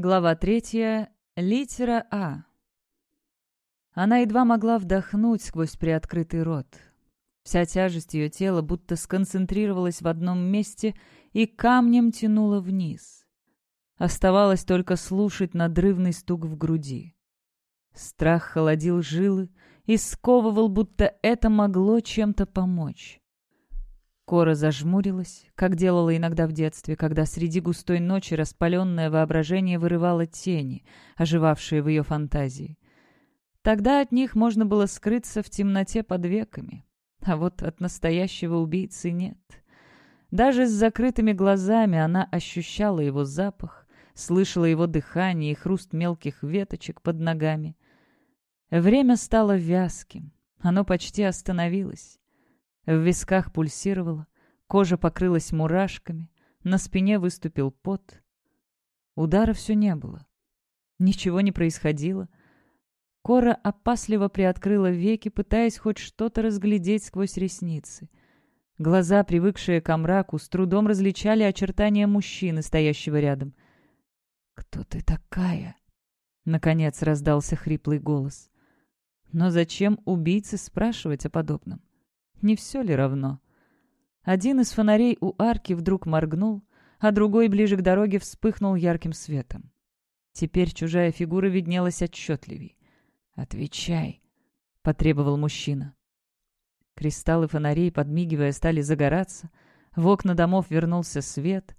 Глава третья. Литера А. Она едва могла вдохнуть сквозь приоткрытый рот. Вся тяжесть ее тела будто сконцентрировалась в одном месте и камнем тянула вниз. Оставалось только слушать надрывный стук в груди. Страх холодил жилы и сковывал, будто это могло чем-то помочь. Кора зажмурилась, как делала иногда в детстве, когда среди густой ночи распаленное воображение вырывало тени, оживавшие в ее фантазии. Тогда от них можно было скрыться в темноте под веками, а вот от настоящего убийцы нет. Даже с закрытыми глазами она ощущала его запах, слышала его дыхание и хруст мелких веточек под ногами. Время стало вязким, оно почти остановилось. В висках пульсировало, кожа покрылась мурашками, на спине выступил пот. Удара все не было. Ничего не происходило. Кора опасливо приоткрыла веки, пытаясь хоть что-то разглядеть сквозь ресницы. Глаза, привыкшие к мраку, с трудом различали очертания мужчины, стоящего рядом. «Кто ты такая?» — наконец раздался хриплый голос. Но зачем убийце спрашивать о подобном? Не все ли равно? Один из фонарей у арки вдруг моргнул, а другой ближе к дороге вспыхнул ярким светом. Теперь чужая фигура виднелась отчетливей. «Отвечай», — потребовал мужчина. Кристаллы фонарей, подмигивая, стали загораться. В окна домов вернулся свет.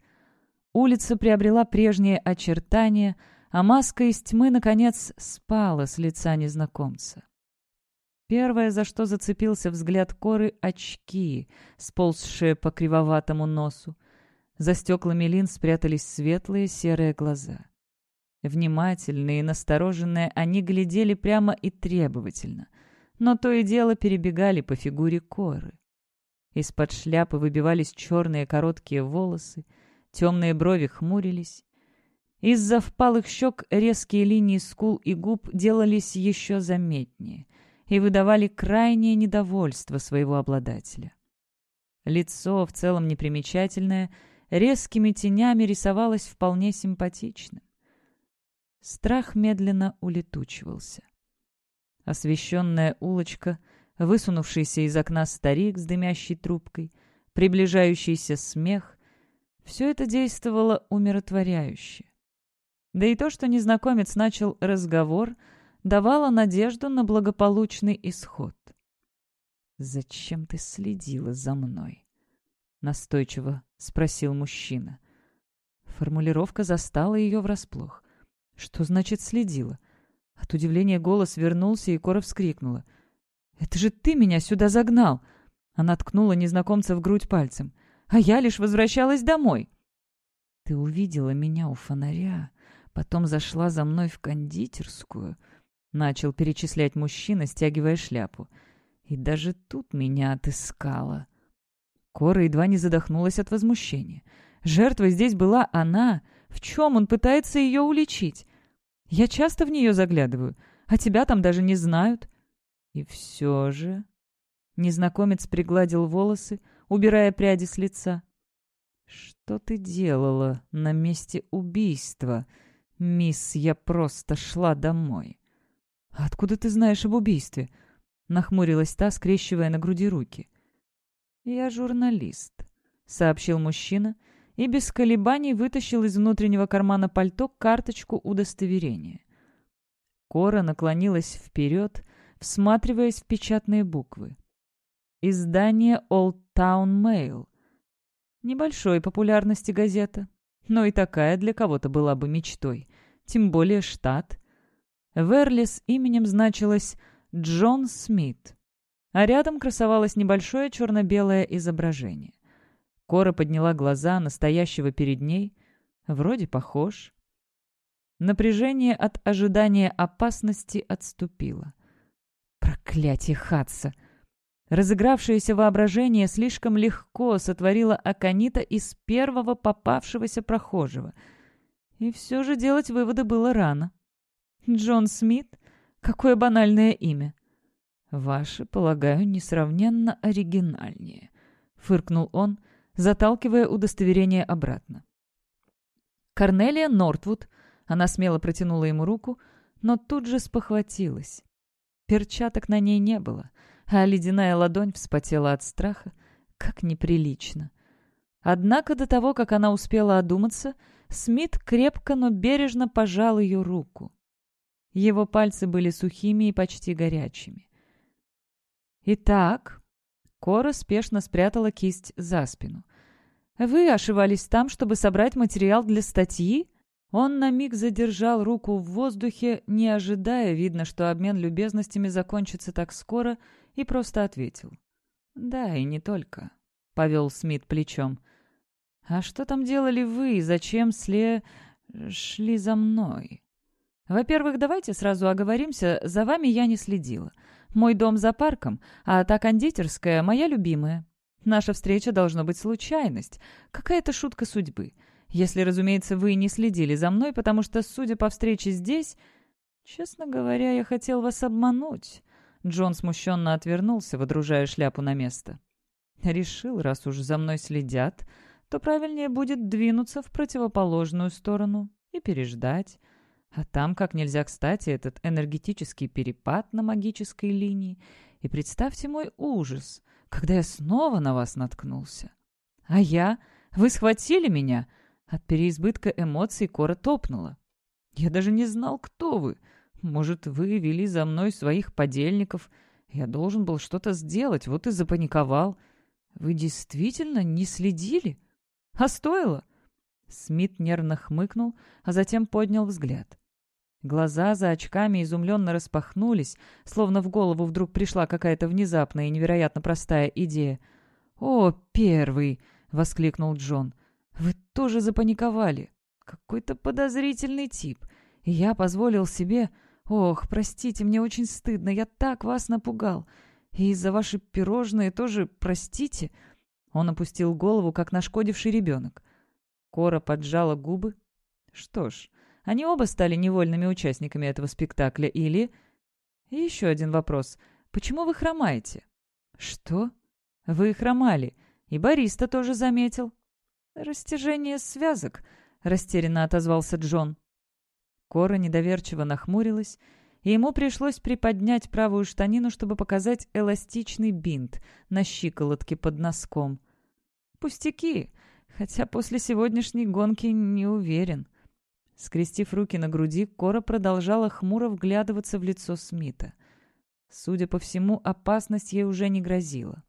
Улица приобрела прежние очертания, а маска из тьмы, наконец, спала с лица незнакомца. Первое, за что зацепился взгляд Коры — очки, сползшие по кривоватому носу. За стеклами лин спрятались светлые серые глаза. Внимательные и настороженные, они глядели прямо и требовательно, но то и дело перебегали по фигуре Коры. Из-под шляпы выбивались черные короткие волосы, темные брови хмурились. Из-за впалых щек резкие линии скул и губ делались еще заметнее — и выдавали крайнее недовольство своего обладателя. Лицо, в целом непримечательное, резкими тенями рисовалось вполне симпатичным. Страх медленно улетучивался. Освещенная улочка, высунувшийся из окна старик с дымящей трубкой, приближающийся смех — все это действовало умиротворяюще. Да и то, что незнакомец начал разговор — давала надежду на благополучный исход. «Зачем ты следила за мной?» — настойчиво спросил мужчина. Формулировка застала ее врасплох. «Что значит следила?» От удивления голос вернулся, и Кора вскрикнула. «Это же ты меня сюда загнал!» Она ткнула незнакомца в грудь пальцем. «А я лишь возвращалась домой!» «Ты увидела меня у фонаря, потом зашла за мной в кондитерскую», — начал перечислять мужчина, стягивая шляпу. «И даже тут меня отыскала». Кора едва не задохнулась от возмущения. Жертвой здесь была она. В чем он пытается ее уличить? Я часто в нее заглядываю, а тебя там даже не знают. И все же... Незнакомец пригладил волосы, убирая пряди с лица. «Что ты делала на месте убийства, мисс? Я просто шла домой». «А откуда ты знаешь об убийстве?» — нахмурилась та, скрещивая на груди руки. «Я журналист», — сообщил мужчина и без колебаний вытащил из внутреннего кармана пальто карточку удостоверения. Кора наклонилась вперед, всматриваясь в печатные буквы. Издание Old Town Mail. Небольшой популярности газета, но и такая для кого-то была бы мечтой, тем более штат — в Эрли с именем значилось «Джон Смит», а рядом красовалось небольшое черно-белое изображение. Кора подняла глаза настоящего перед ней. Вроде похож. Напряжение от ожидания опасности отступило. Проклятие Хатса! Разыгравшееся воображение слишком легко сотворило Аконита из первого попавшегося прохожего. И все же делать выводы было рано. Джон Смит? Какое банальное имя!» «Ваше, полагаю, несравненно оригинальнее», — фыркнул он, заталкивая удостоверение обратно. «Корнелия Нортвуд, Она смело протянула ему руку, но тут же спохватилась. Перчаток на ней не было, а ледяная ладонь вспотела от страха. Как неприлично. Однако до того, как она успела одуматься, Смит крепко, но бережно пожал ее руку. Его пальцы были сухими и почти горячими. «Итак», — Кора спешно спрятала кисть за спину. «Вы ошивались там, чтобы собрать материал для статьи?» Он на миг задержал руку в воздухе, не ожидая, видно, что обмен любезностями закончится так скоро, и просто ответил. «Да, и не только», — повел Смит плечом. «А что там делали вы и зачем сле... шли за мной?» «Во-первых, давайте сразу оговоримся, за вами я не следила. Мой дом за парком, а та кондитерская — моя любимая. Наша встреча должна быть случайность, какая-то шутка судьбы. Если, разумеется, вы не следили за мной, потому что, судя по встрече здесь... Честно говоря, я хотел вас обмануть». Джон смущенно отвернулся, водружая шляпу на место. «Решил, раз уж за мной следят, то правильнее будет двинуться в противоположную сторону и переждать. А там, как нельзя кстати, этот энергетический перепад на магической линии. И представьте мой ужас, когда я снова на вас наткнулся. А я? Вы схватили меня?» От переизбытка эмоций Кора топнула. «Я даже не знал, кто вы. Может, вы вели за мной своих подельников. Я должен был что-то сделать, вот и запаниковал. Вы действительно не следили? А стоило?» Смит нервно хмыкнул, а затем поднял взгляд. Глаза за очками изумленно распахнулись, словно в голову вдруг пришла какая-то внезапная и невероятно простая идея. «О, первый!» — воскликнул Джон. «Вы тоже запаниковали. Какой-то подозрительный тип. И я позволил себе... Ох, простите, мне очень стыдно, я так вас напугал. И из-за ваши пирожные тоже простите». Он опустил голову, как нашкодивший ребенок. Кора поджала губы. «Что ж, они оба стали невольными участниками этого спектакля, или...» И еще один вопрос. «Почему вы хромаете?» «Что?» «Вы хромали, и Бориста тоже заметил». «Растяжение связок», — растерянно отозвался Джон. Кора недоверчиво нахмурилась, и ему пришлось приподнять правую штанину, чтобы показать эластичный бинт на щиколотке под носком. «Пустяки, хотя после сегодняшней гонки не уверен». Скрестив руки на груди, Кора продолжала хмуро вглядываться в лицо Смита. Судя по всему, опасность ей уже не грозила.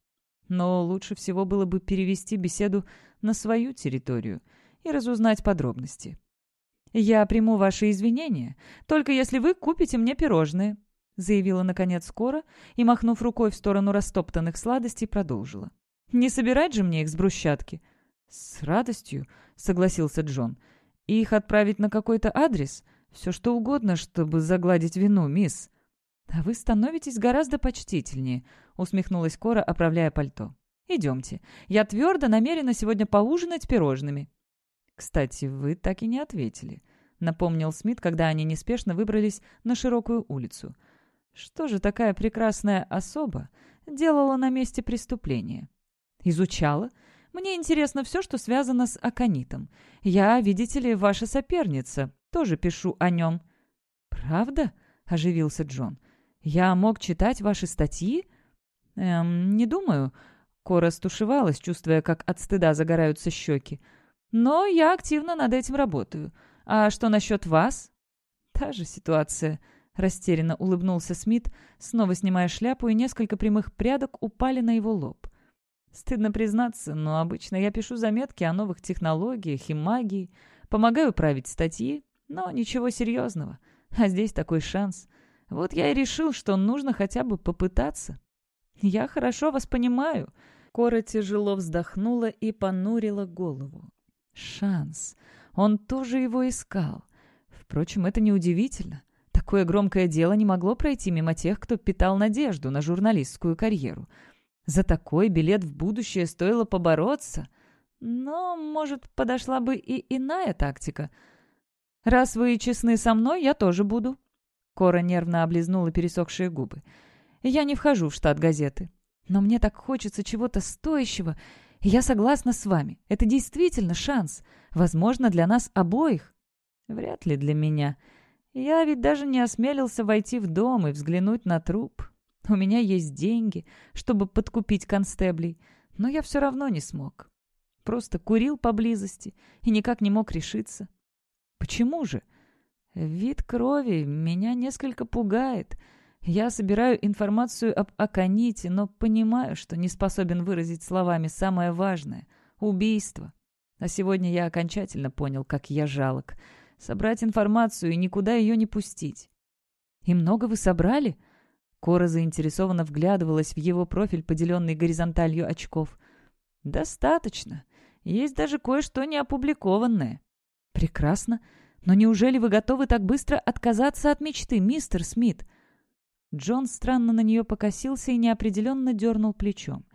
Но лучше всего было бы перевести беседу на свою территорию и разузнать подробности. «Я приму ваши извинения, только если вы купите мне пирожные», заявила, наконец, Кора и, махнув рукой в сторону растоптанных сладостей, продолжила. «Не собирать же мне их с брусчатки?» «С радостью», — согласился Джон. «И их отправить на какой-то адрес? Все что угодно, чтобы загладить вину, мисс». «А вы становитесь гораздо почтительнее», — усмехнулась Кора, оправляя пальто. «Идемте. Я твердо намерена сегодня поужинать пирожными». «Кстати, вы так и не ответили», — напомнил Смит, когда они неспешно выбрались на широкую улицу. «Что же такая прекрасная особа делала на месте преступления?» «Изучала. Мне интересно все, что связано с Аконитом. Я, видите ли, ваша соперница. Тоже пишу о нем». «Правда?» — оживился Джон. «Я мог читать ваши статьи?» «Эм, не думаю». Кора стушевалась, чувствуя, как от стыда загораются щеки. «Но я активно над этим работаю. А что насчет вас?» «Та же ситуация», — растерянно улыбнулся Смит, снова снимая шляпу, и несколько прямых прядок упали на его лоб. «Стыдно признаться, но обычно я пишу заметки о новых технологиях и магии, помогаю править статьи, но ничего серьезного. А здесь такой шанс. Вот я и решил, что нужно хотя бы попытаться. Я хорошо вас понимаю. Кора тяжело вздохнула и понурила голову. Шанс. Он тоже его искал. Впрочем, это неудивительно. Такое громкое дело не могло пройти мимо тех, кто питал надежду на журналистскую карьеру. За такой билет в будущее стоило побороться. Но, может, подошла бы и иная тактика. «Раз вы честны со мной, я тоже буду», Кора нервно облизнула пересохшие губы. «Я не вхожу в штат газеты. Но мне так хочется чего-то стоящего, я согласна с вами. Это действительно шанс. Возможно, для нас обоих». Вряд ли для меня. Я ведь даже не осмелился войти в дом и взглянуть на труп. У меня есть деньги, чтобы подкупить констеблей, но я все равно не смог. Просто курил поблизости и никак не мог решиться. Почему же? Вид крови меня несколько пугает. Я собираю информацию об Аконите, но понимаю, что не способен выразить словами самое важное — убийство. А сегодня я окончательно понял, как я жалок. Собрать информацию и никуда ее не пустить. «И много вы собрали?» Кора заинтересованно вглядывалась в его профиль, поделенный горизонталью очков. «Достаточно. Есть даже кое-что неопубликованное». «Прекрасно. Но неужели вы готовы так быстро отказаться от мечты, мистер Смит?» Джон странно на нее покосился и неопределенно дернул плечом.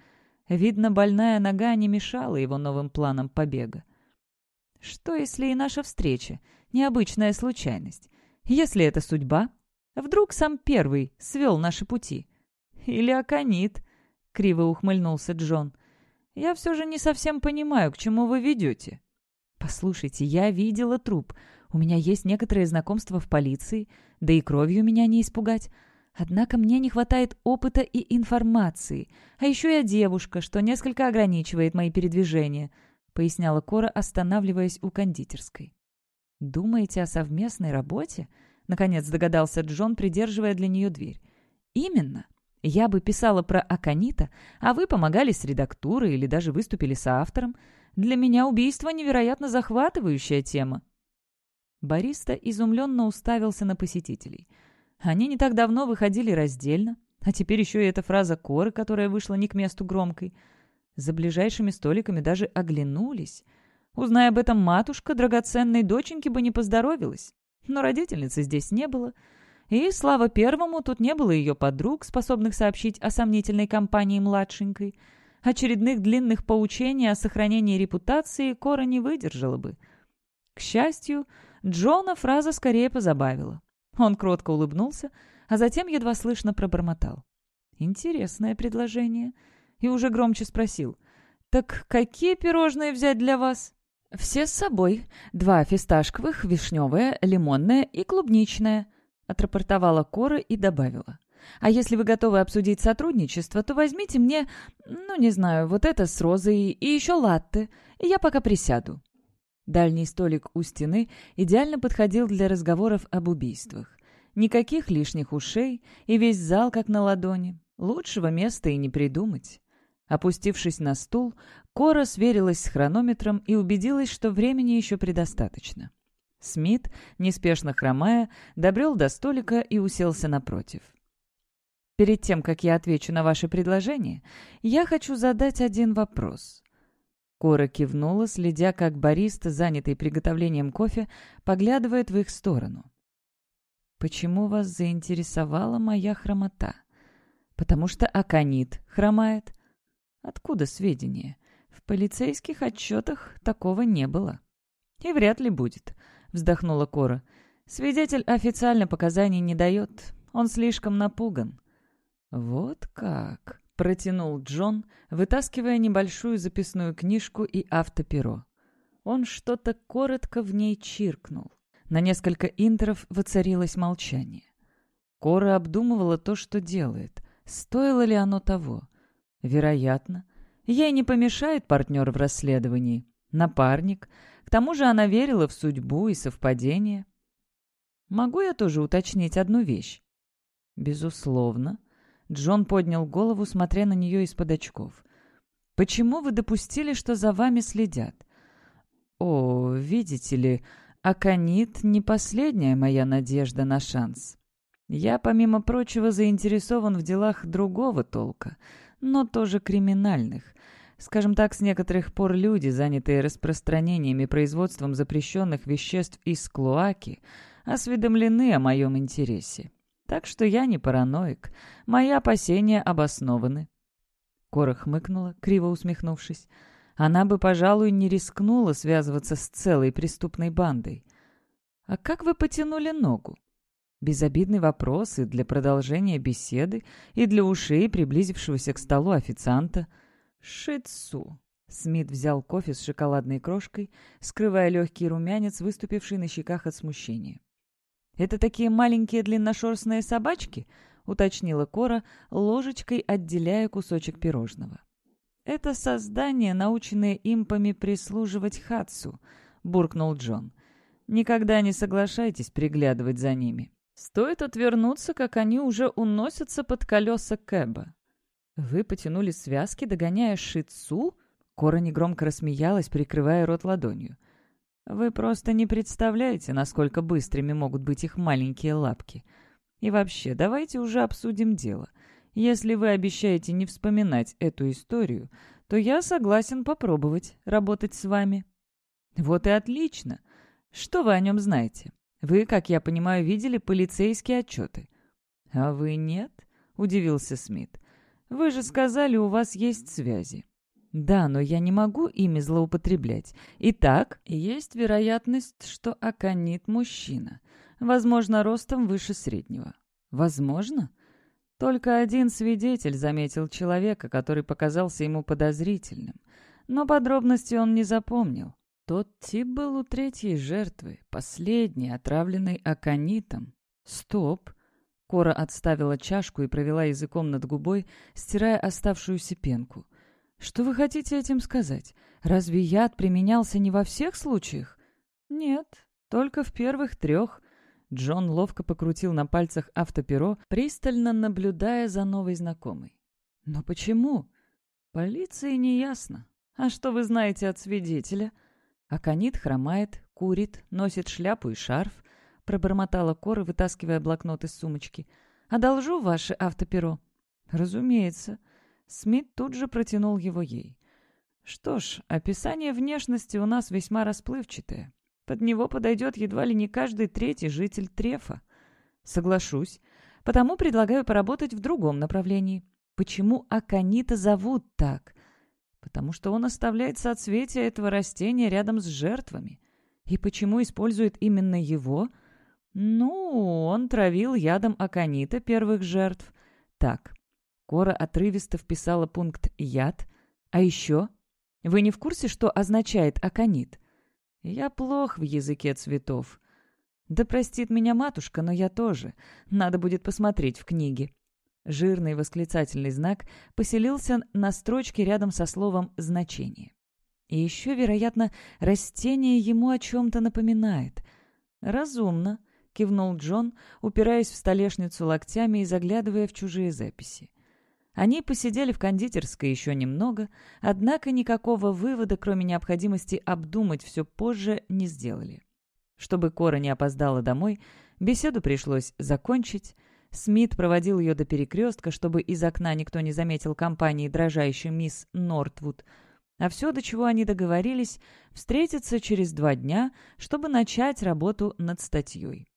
Видно, больная нога не мешала его новым планам побега. «Что, если и наша встреча — необычная случайность? Если это судьба? Вдруг сам первый свел наши пути? Или оконит?» — криво ухмыльнулся Джон. «Я все же не совсем понимаю, к чему вы ведете». «Послушайте, я видела труп. У меня есть некоторые знакомства в полиции, да и кровью меня не испугать. Однако мне не хватает опыта и информации. А еще я девушка, что несколько ограничивает мои передвижения», — поясняла Кора, останавливаясь у кондитерской. «Думаете о совместной работе?» — наконец догадался Джон, придерживая для нее дверь. «Именно. Я бы писала про Аконита, а вы помогали с редактурой или даже выступили с автором. Для меня убийство — невероятно захватывающая тема». Бариста изумленно уставился на посетителей — они не так давно выходили раздельно, а теперь еще и эта фраза Коры, которая вышла не к месту громкой. За ближайшими столиками даже оглянулись. Узная об этом матушка, драгоценной доченьке бы не поздоровилась. Но родительницы здесь не было. И, слава первому, тут не было ее подруг, способных сообщить о сомнительной компании младшенькой. Очередных длинных поучений о сохранении репутации Кора не выдержала бы. К счастью, Джона фраза скорее позабавила. Он кротко улыбнулся, а затем едва слышно пробормотал. «Интересное предложение». И уже громче спросил. «Так какие пирожные взять для вас?» «Все с собой. Два фисташковых, вишневое, лимонное и клубничное», отрапортовала Кора и добавила. «А если вы готовы обсудить сотрудничество, то возьмите мне, ну, не знаю, вот это с розой и еще латте, я пока присяду». Дальний столик у стены идеально подходил для разговоров об убийствах. Никаких лишних ушей, и весь зал как на ладони. Лучшего места и не придумать. Опустившись на стул, Кора сверилась с хронометром и убедилась, что времени еще предостаточно. Смит, неспешно хромая, добрел до столика и уселся напротив. «Перед тем, как я отвечу на ваше предложение, я хочу задать один вопрос. Кора кивнула, следя, как бариста, занятый приготовлением кофе, поглядывает в их сторону. «Почему вас заинтересовала моя хромота?» «Потому что Аконит хромает». «Откуда сведения?» «В полицейских отчетах такого не было». «И вряд ли будет», — вздохнула Кора. «Свидетель официально показаний не дает. Он слишком напуган». «Вот как?» — протянул Джон, вытаскивая небольшую записную книжку и автоперо. Он что-то коротко в ней чиркнул. На несколько интеров воцарилось молчание. Кора обдумывала то, что делает. Стоило ли оно того? Вероятно. Ей не помешает партнер в расследовании. Напарник. К тому же она верила в судьбу и совпадение. «Могу я тоже уточнить одну вещь?» «Безусловно», Джон поднял голову, смотря на нее из-под очков. «Почему вы допустили, что за вами следят?» «О, видите ли, Аконит — не последняя моя надежда на шанс. Я, помимо прочего, заинтересован в делах другого толка, но тоже криминальных. Скажем так, с некоторых пор люди, занятые распространением и производством запрещенных веществ из клоаки, осведомлены о моем интересе. Так что я не параноик. Мои опасения обоснованы». Кора хмыкнула, криво усмехнувшись. Она бы, пожалуй, не рискнула связываться с целой преступной бандой. «А как вы потянули ногу?» Безобидный вопрос и для продолжения беседы, и для ушей приблизившегося к столу официанта. «Шицу», Смит взял кофе с шоколадной крошкой, скрывая легкий румянец, выступивший на щеках от смущения. «Это такие маленькие длинношерстные собачки?» — уточнила Кора, ложечкой отделяя кусочек пирожного. «Это создание, наученное импами прислуживать Хатсу», — буркнул Джон. «Никогда не соглашайтесь приглядывать за ними. Стоит отвернуться, как они уже уносятся под колеса Кэба». «Вы потянули связки, догоняя Шицу?» Кора негромко рассмеялась, прикрывая рот ладонью. «Вы просто не представляете, насколько быстрыми могут быть их маленькие лапки. И вообще, давайте уже обсудим дело. Если вы обещаете не вспоминать эту историю, то я согласен попробовать работать с вами». «Вот и отлично. Что вы о нем знаете? Вы, как я понимаю, видели полицейские отчеты». «А вы нет?» — удивился Смит. «Вы же сказали, у вас есть связи». Да, но я не могу ими злоупотреблять. Итак, есть вероятность, что Аконит мужчина. Возможно, ростом выше среднего. Возможно? Только один свидетель заметил человека, который показался ему подозрительным. Но подробности он не запомнил. Тот тип был у третьей жертвы, последний, отравленный аконитом. Стоп! Кора отставила чашку и провела языком над губой, стирая оставшуюся пенку. Что вы хотите этим сказать? Разве яд применялся не во всех случаях? Нет, только в первых трех. Джон ловко покрутил на пальцах автоперо, пристально наблюдая за новой знакомой. Но почему? Полиции не ясно. А что вы знаете от свидетеля? Аконит хромает, курит, носит шляпу и шарф, пробормотала Кора, вытаскивая блокнот из сумочки. «Одолжу ваше автоперо?» «Разумеется». Смит тут же протянул его ей. «Что ж, описание внешности у нас весьма расплывчатое. Под него подойдет едва ли не каждый третий житель Трефа. Соглашусь. Потому предлагаю поработать в другом направлении. Почему Аконита зовут так? Потому что он оставляет соцветия этого растения рядом с жертвами. И почему использует именно его? Ну, он травил ядом Аконита первых жертв. Так, Кора отрывисто вписала пункт «яд». А еще? Вы не в курсе, что означает аконит? Я плох в языке цветов. Да простит меня матушка, но я тоже. Надо будет посмотреть в книге. Жирный восклицательный знак поселился на строчке рядом со словом «значение». И еще, вероятно, растение ему о чем-то напоминает. «Разумно», — кивнул Джон, упираясь в столешницу локтями и заглядывая в чужие записи. Они посидели в кондитерской еще немного, однако никакого вывода, кроме необходимости обдумать все позже, не сделали. Чтобы Кора не опоздала домой, беседу пришлось закончить. Смит проводил ее до перекрестка, чтобы из окна никто не заметил компании дрожащей мисс Нортвуд. А все, до чего они договорились, встретиться через два дня, чтобы начать работу над статьей.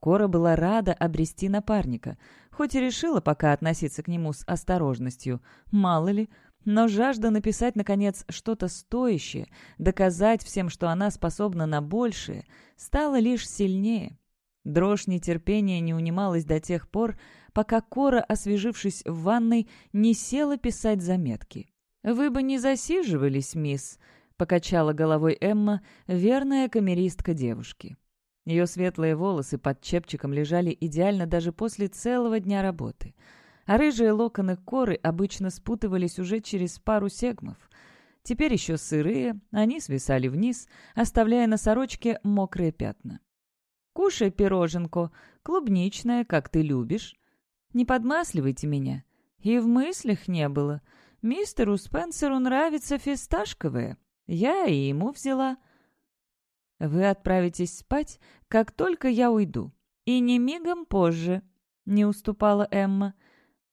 Кора была рада обрести напарника, хоть и решила пока относиться к нему с осторожностью, мало ли, но жажда написать, наконец, что-то стоящее, доказать всем, что она способна на большее, стала лишь сильнее. Дрожь нетерпения не унималась до тех пор, пока Кора, освежившись в ванной, не села писать заметки. «Вы бы не засиживались, мисс», — покачала головой Эмма, верная камеристка девушки. Ее светлые волосы под чепчиком лежали идеально даже после целого дня работы, а рыжие локоны коры обычно спутывались уже через пару сегмов. Теперь еще сырые, они свисали вниз, оставляя на сорочке мокрые пятна. «Кушай пироженку, клубничное, как ты любишь. Не подмасливайте меня. И в мыслях не было. Мистеру Спенсеру нравится фисташковое. Я и ему взяла». Вы отправитесь спать, как только я уйду. И не мигом позже», — не уступала Эмма.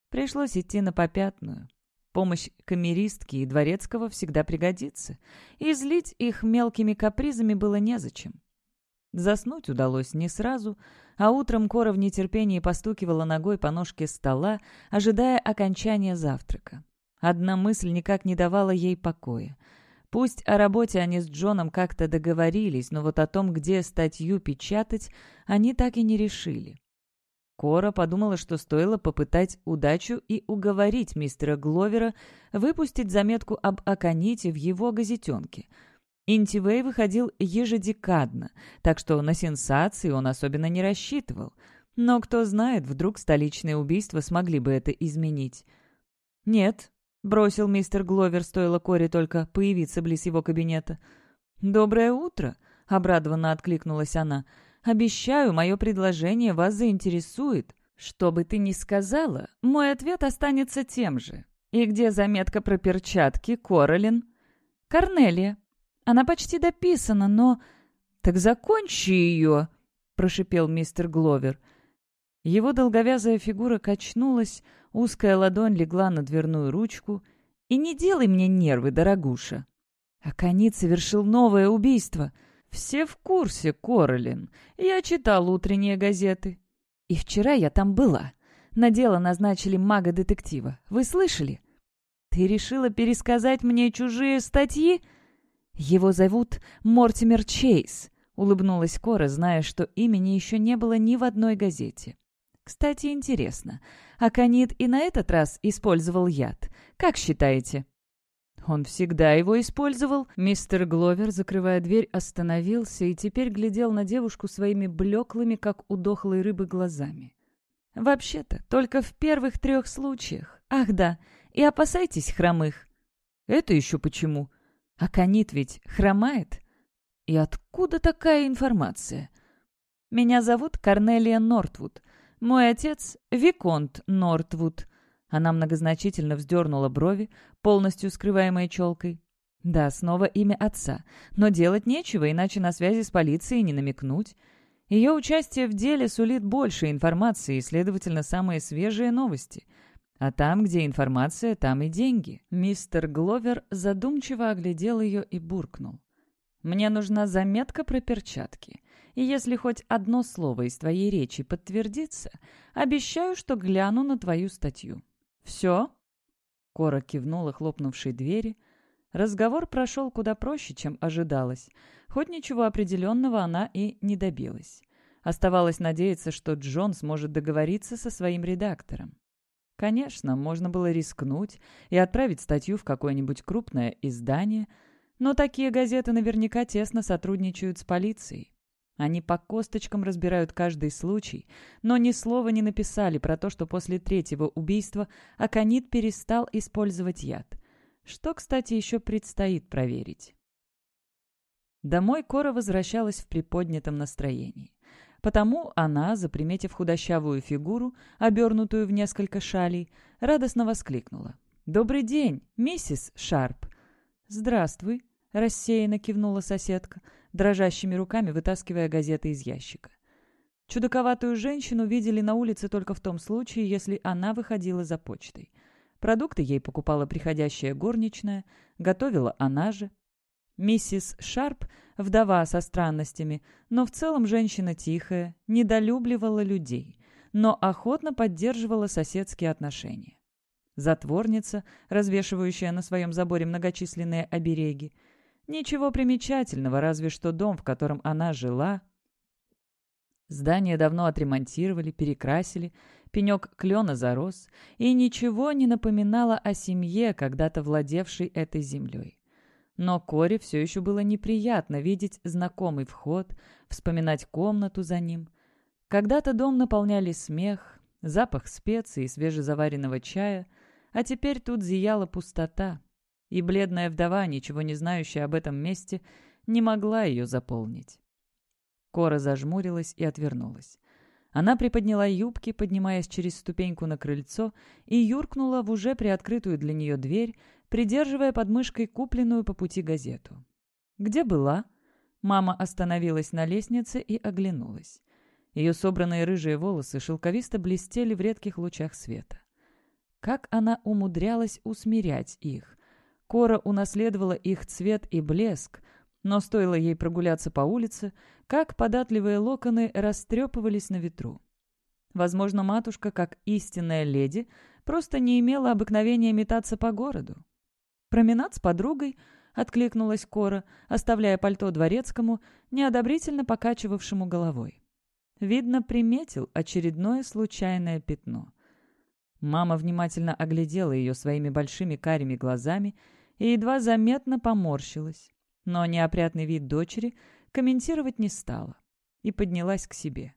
Пришлось идти на попятную. Помощь камеристки и дворецкого всегда пригодится, и злить их мелкими капризами было незачем. Заснуть удалось не сразу, а утром Кора в нетерпении постукивала ногой по ножке стола, ожидая окончания завтрака. Одна мысль никак не давала ей покоя — Пусть о работе они с Джоном как-то договорились, но вот о том, где статью печатать, они так и не решили. Кора подумала, что стоило попытать удачу и уговорить мистера Гловера выпустить заметку об Аконите в его газетенке. Интивей выходил ежедекадно, так что на сенсации он особенно не рассчитывал. Но кто знает, вдруг столичные убийства смогли бы это изменить. «Нет», — бросил мистер Гловер, стоило Коре только появиться близ его кабинета. «Доброе утро», — обрадованно откликнулась она. Обещаю, мое предложение вас заинтересует. Что бы ты ни сказала, мой ответ останется тем же. И где заметка про перчатки, Королин? Корнелия. Она почти дописана, но... Так закончи ее, прошипел мистер Гловер. Его долговязая фигура качнулась, узкая ладонь легла на дверную ручку. «И не делай мне нервы, дорогуша!» Аконит совершил новое убийство — «Все в курсе, Королин. Я читал утренние газеты. И вчера я там была. На дело назначили мага-детектива. Вы слышали? Ты решила пересказать мне чужие статьи? Его зовут Мортимер Чейз», — улыбнулась Кора, зная, что имени еще не было ни в одной газете. «Кстати, интересно, Аконит и на этот раз использовал яд. Как считаете?» Он всегда его использовал. Мистер Гловер, закрывая дверь, остановился и теперь глядел на девушку своими блеклыми, как у дохлой рыбы, глазами. «Вообще-то, только в первых трех случаях. Ах да, и опасайтесь хромых». «Это еще почему?» «А канит ведь хромает?» «И откуда такая информация?» «Меня зовут Корнелия Нортвуд. Мой отец — Виконт Нортвуд. Она многозначительно вздернула брови, полностью скрываемой челкой. Да, снова имя отца. Но делать нечего, иначе на связи с полицией не намекнуть. Ее участие в деле сулит больше информации и, следовательно, самые свежие новости. А там, где информация, там и деньги. Мистер Гловер задумчиво оглядел ее и буркнул. «Мне нужна заметка про перчатки. И если хоть одно слово из твоей речи подтвердится, обещаю, что гляну на твою статью». «Все?» Кора кивнула хлопнувшей двери. Разговор прошел куда проще, чем ожидалось. Хоть ничего определенного она и не добилась. Оставалось надеяться, что Джон сможет договориться со своим редактором. Конечно, можно было рискнуть и отправить статью в какое-нибудь крупное издание, но такие газеты наверняка тесно сотрудничают с полицией. Они по косточкам разбирают каждый случай, но ни слова не написали про то, что после третьего убийства Аконит перестал использовать яд. Что, кстати, еще предстоит проверить. Домой Кора возвращалась в приподнятом настроении. Потому она, заприметив худощавую фигуру, обернутую в несколько шалей, радостно воскликнула. «Добрый день, миссис Шарп!» «Здравствуй!» — рассеянно кивнула соседка — дрожащими руками вытаскивая газеты из ящика. Чудаковатую женщину видели на улице только в том случае, если она выходила за почтой. Продукты ей покупала приходящая горничная, готовила она же. Миссис Шарп – вдова со странностями, но в целом женщина тихая, недолюбливала людей, но охотно поддерживала соседские отношения. Затворница, развешивающая на своем заборе многочисленные обереги – Ничего примечательного, разве что дом, в котором она жила. Здание давно отремонтировали, перекрасили, пенек клена зарос, и ничего не напоминало о семье, когда-то владевшей этой землей. Но Коре все еще было неприятно видеть знакомый вход, вспоминать комнату за ним. Когда-то дом наполняли смех, запах специй и свежезаваренного чая, а теперь тут зияла пустота, и бледная вдова, ничего не знающая об этом месте, не могла ее заполнить. Кора зажмурилась и отвернулась. Она приподняла юбки, поднимаясь через ступеньку на крыльцо, и юркнула в уже приоткрытую для нее дверь, придерживая под мышкой купленную по пути газету. «Где была?» Мама остановилась на лестнице и оглянулась. Ее собранные рыжие волосы шелковисто блестели в редких лучах света. Как она умудрялась усмирять их, Кора унаследовала их цвет и блеск, но стоило ей прогуляться по улице, как податливые локоны растрепывались на ветру. Возможно, матушка, как истинная леди, просто не имела обыкновения метаться по городу. «Променад с подругой», — откликнулась Кора, оставляя пальто дворецкому, неодобрительно покачивавшему головой. Видно, приметил очередное случайное пятно. Мама внимательно оглядела ее своими большими карими глазами и едва заметно поморщилась, но неопрятный вид дочери комментировать не стала и поднялась к себе.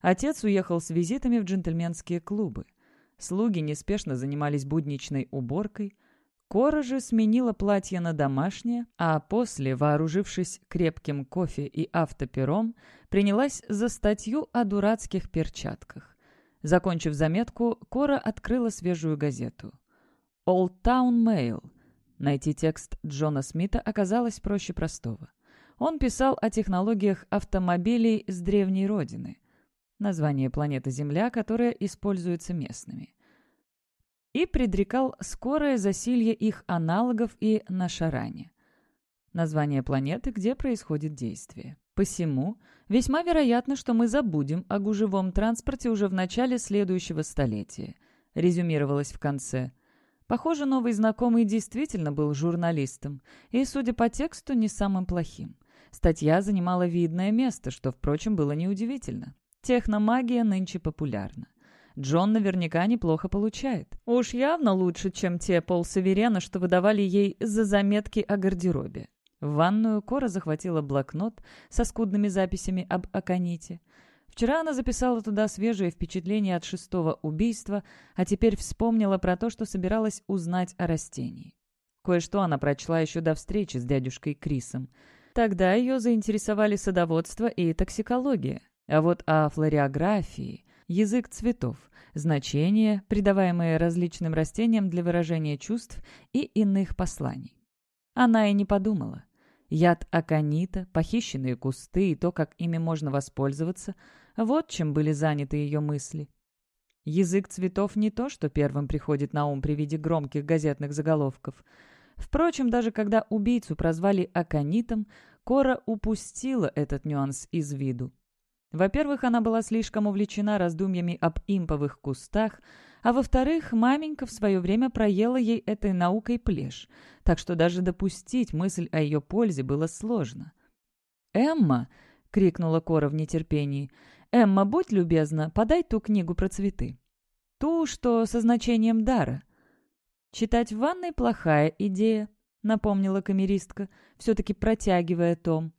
Отец уехал с визитами в джентльменские клубы. Слуги неспешно занимались будничной уборкой. Кора же сменила платье на домашнее, а после, вооружившись крепким кофе и автопером, принялась за статью о дурацких перчатках. Закончив заметку, Кора открыла свежую газету. «Old Town Mail». Найти текст Джона Смита оказалось проще простого. Он писал о технологиях автомобилей с древней родины. Название планеты Земля, которая используется местными. И предрекал скорое засилье их аналогов и на Шаране. Название планеты, где происходит действие. Посему весьма вероятно, что мы забудем о гужевом транспорте уже в начале следующего столетия, резюмировалось в конце. Похоже, новый знакомый действительно был журналистом, и, судя по тексту, не самым плохим. Статья занимала видное место, что, впрочем, было неудивительно. Техномагия нынче популярна. Джон наверняка неплохо получает. Уж явно лучше, чем те полсаверена, что выдавали ей за заметки о гардеробе. В ванную Кора захватила блокнот со скудными записями об Аконите. Вчера она записала туда свежие впечатления от шестого убийства, а теперь вспомнила про то, что собиралась узнать о растении. Кое-что она прочла еще до встречи с дядюшкой Крисом. Тогда ее заинтересовали садоводство и токсикология. А вот о флориографии, язык цветов, значения, придаваемые различным растениям для выражения чувств и иных посланий. Она и не подумала. Яд аконита, похищенные кусты и то, как ими можно воспользоваться – вот чем были заняты ее мысли. Язык цветов не то, что первым приходит на ум при виде громких газетных заголовков. Впрочем, даже когда убийцу прозвали аконитом, Кора упустила этот нюанс из виду. Во-первых, она была слишком увлечена раздумьями об имповых кустах, а во-вторых, маменька в свое время проела ей этой наукой плешь, так что даже допустить мысль о ее пользе было сложно. «Эмма!» — крикнула Кора в нетерпении. «Эмма, будь любезна, подай ту книгу про цветы. Ту, что со значением дара». «Читать в ванной плохая идея», — напомнила камеристка, все-таки протягивая том.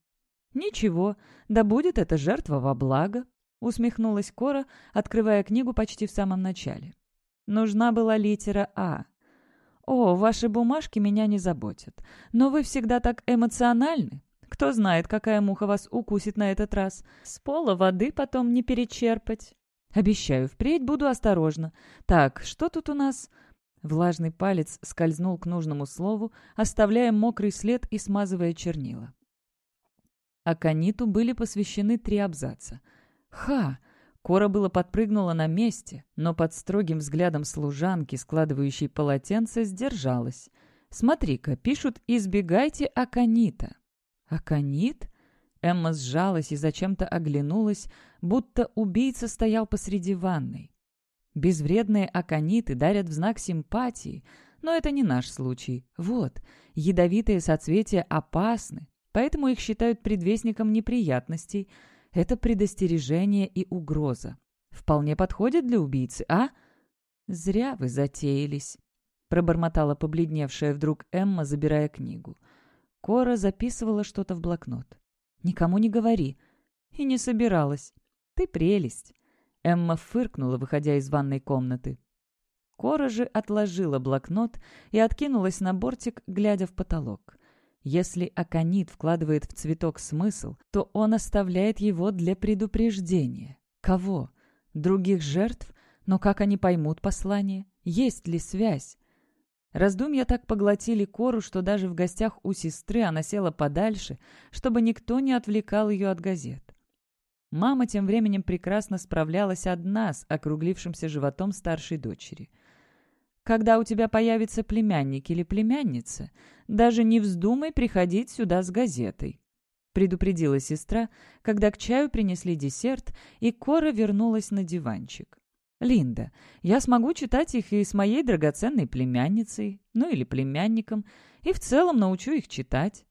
«Ничего, да будет это жертва во благо», — усмехнулась Кора, открывая книгу почти в самом начале. Нужна была литера «А». «О, ваши бумажки меня не заботят. Но вы всегда так эмоциональны. Кто знает, какая муха вас укусит на этот раз. С пола воды потом не перечерпать. Обещаю, впредь буду осторожна. Так, что тут у нас?» Влажный палец скользнул к нужному слову, оставляя мокрый след и смазывая чернила. Акониту были посвящены три абзаца. «Ха!» Кора было подпрыгнула на месте, но под строгим взглядом служанки, складывающей полотенце, сдержалась. «Смотри-ка, пишут «избегайте аконита». «Аконит?» Эмма сжалась и зачем-то оглянулась, будто убийца стоял посреди ванной. Безвредные акониты дарят в знак симпатии, но это не наш случай. Вот, ядовитые соцветия опасны, поэтому их считают предвестником неприятностей. Это предостережение и угроза. Вполне подходит для убийцы, а? «Зря вы затеялись», — пробормотала побледневшая вдруг Эмма, забирая книгу. Кора записывала что-то в блокнот. «Никому не говори». И не собиралась. «Ты прелесть». Эмма фыркнула, выходя из ванной комнаты. Кора же отложила блокнот и откинулась на бортик, глядя в потолок. Если аконит вкладывает в цветок смысл, то он оставляет его для предупреждения. Кого? Других жертв? Но как они поймут послание? Есть ли связь? Раздумья так поглотили Кору, что даже в гостях у сестры она села подальше, чтобы никто не отвлекал ее от газет. Мама тем временем прекрасно справлялась одна с округлившимся животом старшей дочери. «Когда у тебя появится племянник или племянница, даже не вздумай приходить сюда с газетой», предупредила сестра, когда к чаю принесли десерт, и Кора вернулась на диванчик. Линда, я смогу читать их и с моей драгоценной племянницей, ну или племянником, и в целом научу их читать.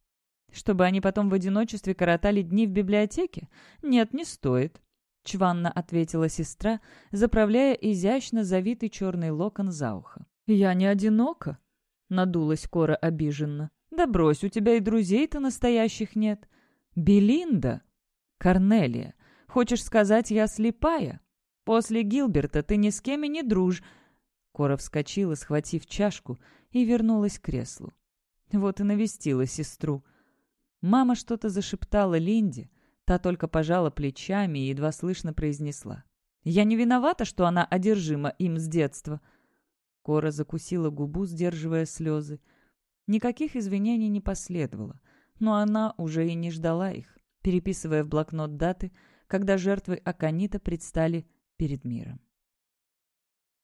Чтобы они потом в одиночестве коротали дни в библиотеке? Нет, не стоит. Чванно ответила сестра, заправляя изящно завитый черный локон за ухо. «Я не одинока», — надулась Кора обиженно. «Да брось, у тебя и друзей-то настоящих нет. Белинда!» «Корнелия, хочешь сказать, я слепая? После Гилберта ты ни с кем и не друж...» Кора вскочила, схватив чашку, и вернулась к креслу. Вот и навестила сестру. Мама что-то зашептала Линде, та только пожала плечами и едва слышно произнесла. «Я не виновата, что она одержима им с детства». Кора закусила губу, сдерживая слезы. Никаких извинений не последовало, но она уже и не ждала их, переписывая в блокнот даты, когда жертвы Аканита предстали перед миром.